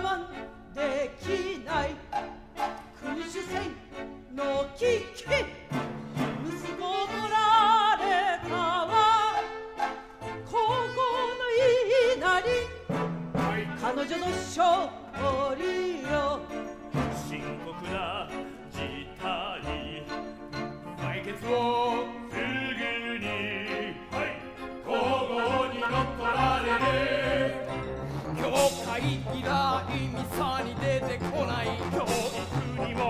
慢できない君主制の危機息子を取られたわ高校の言いなり彼女の勝利教会以来ミサに出てこない教育にも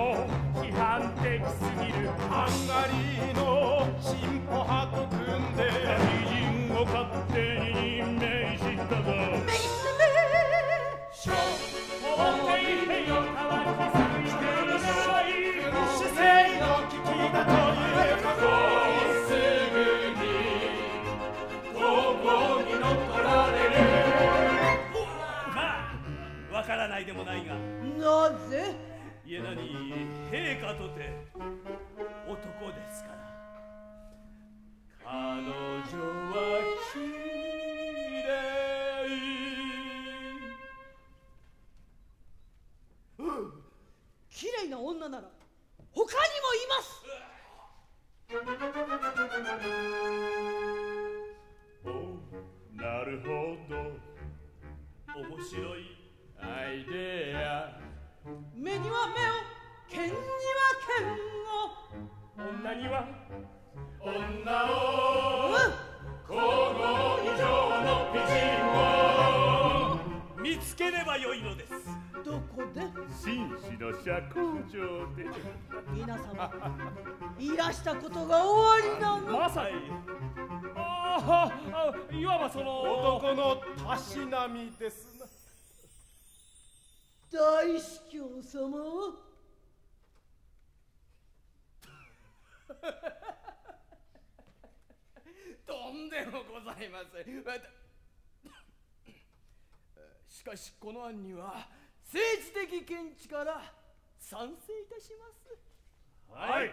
批判的すぎるハンガリーの進歩派と組んで偉人を勝手に任命したぞ。家なに陛下とて男ですから。彼女はきれい綺麗な女なら他にもいます。おなるほど。面白い剣には女には。女剣をを皇后以上の美人を。見つければよいのです。うんどこで？紳士の社交場で。皆様いらしたことが終わりなの。まさにああいわばその。男のたしなみですな。大司教様はとんでもございません。しかしこの案には政治的見地から賛成いたします。はい。